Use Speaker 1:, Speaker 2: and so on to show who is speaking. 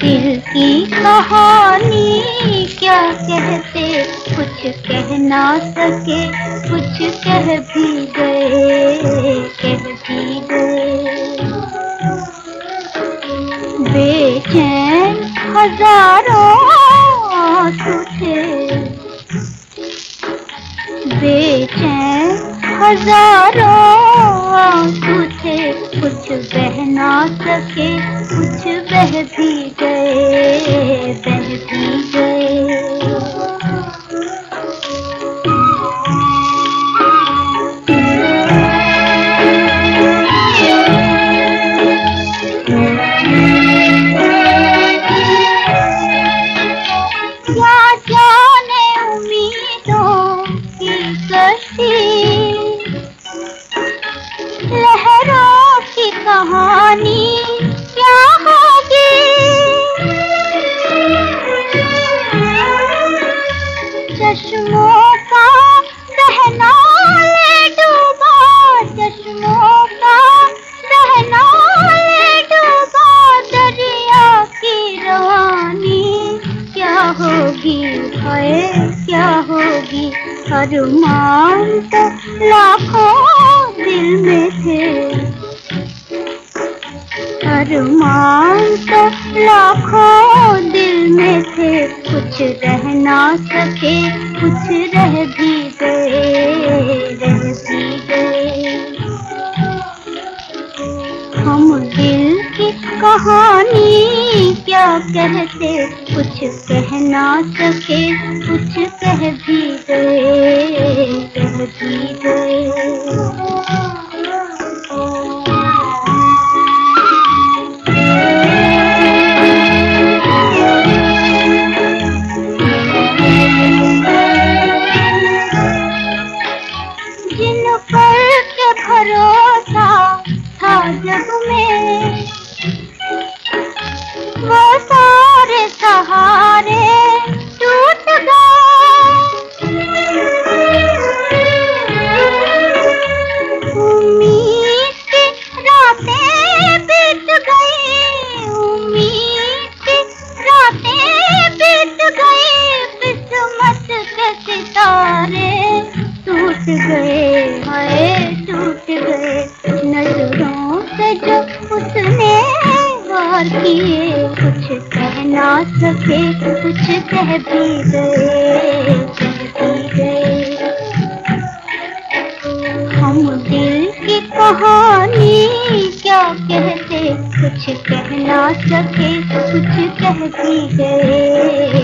Speaker 1: दिल की कहानी क्या कहते? कुछ कह ना सके, कुछ कह भी गए, कह भी गए। बेचैन हज़ारों थे बेचैन हज़ारों आँसू थे कुछ बह ना सके कुछ बह भी गए बह भी गए। कहानी क्या होगी? चश्मों का बहना ले डूबा, चश्मों का बहना ले डूबा, दरिया की रवानी क्या होगी है क्या होगी अरमान तो लाखों दिल में थे। अरमान तो लाखों दिल में थे कुछ रह ना सके, कुछ रह भी गए, रह भी गए। हम दिल की कहानी क्या कहते, कुछ कह ना सके, कुछ कह भी गए कह भी गए। सारे सहारे। ना सके कुछ कह भी गए कह भी गए हम दिल की कहानी क्या कहते, कुछ कह ना सके कुछ कह भी गए